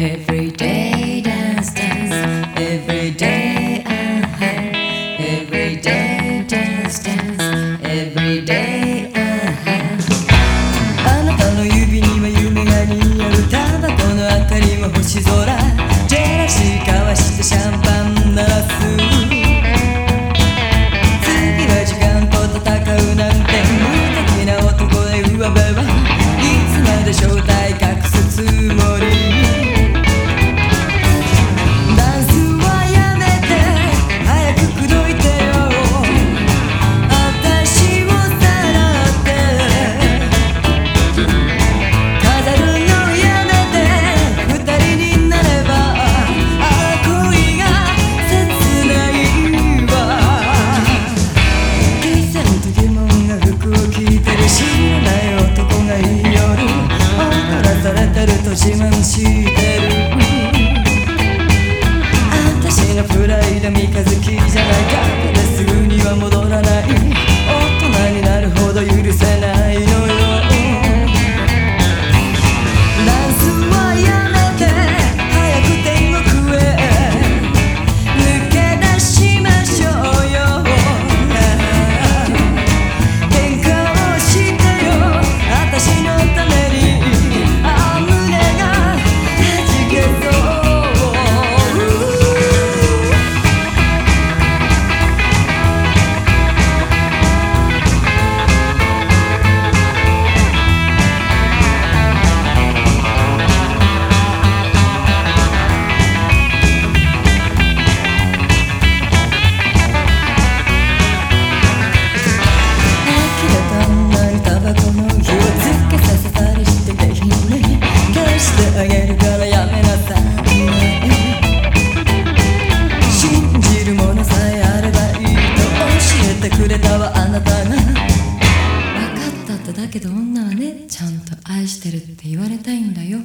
Every day dance, dance, every day, uh-huh. every day dance, dance, every Simmons, you. けど女はねちゃんと愛してるって言われたいんだよ。